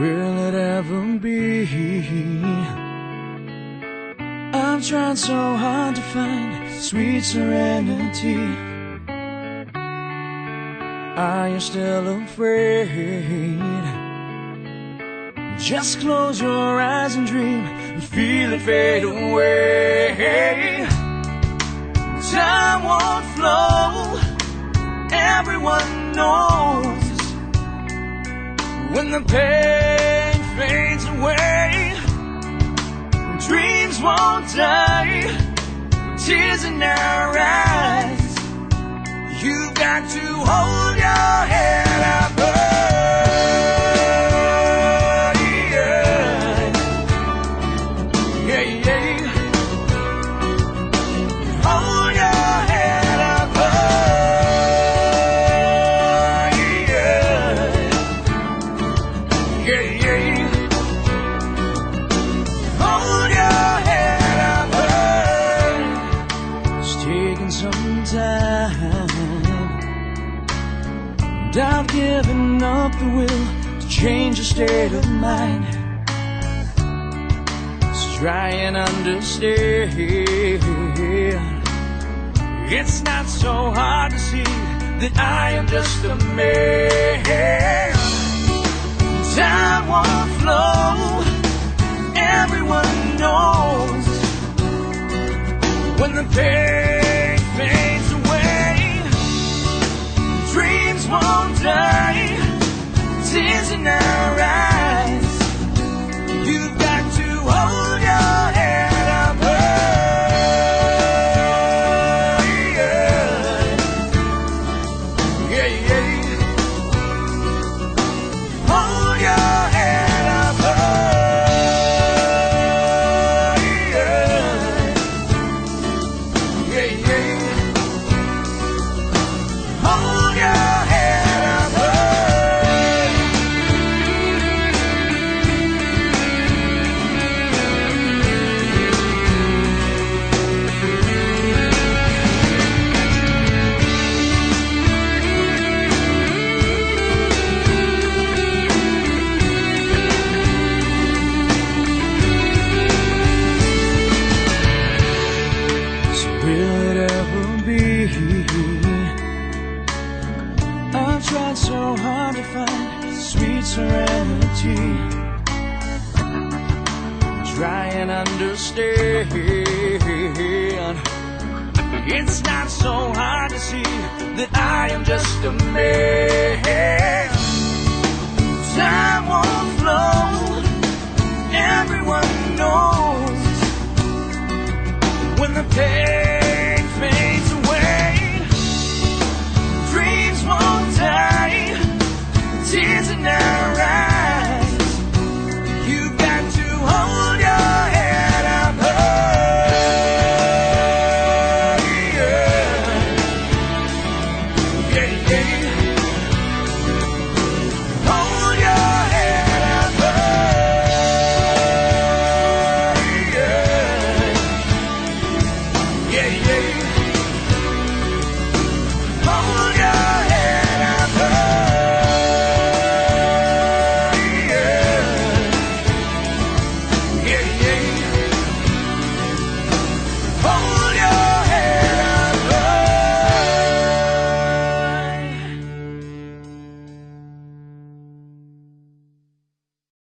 will it ever be? I've tried so hard to find sweet serenity. Are you still afraid? Just close your eyes and dream and feel it fade away. Time won't flow, everyone knows when the pain won't die, tears in our eyes. You've got to hold your I've given up the will to change your state of mind. Let's try and understand. It's not so hard to see that I am just a man. Time won't flow. Everyone knows when the pain In serenity. Try and understand. It's not so hard to see that I am just a man. yeah, yeah.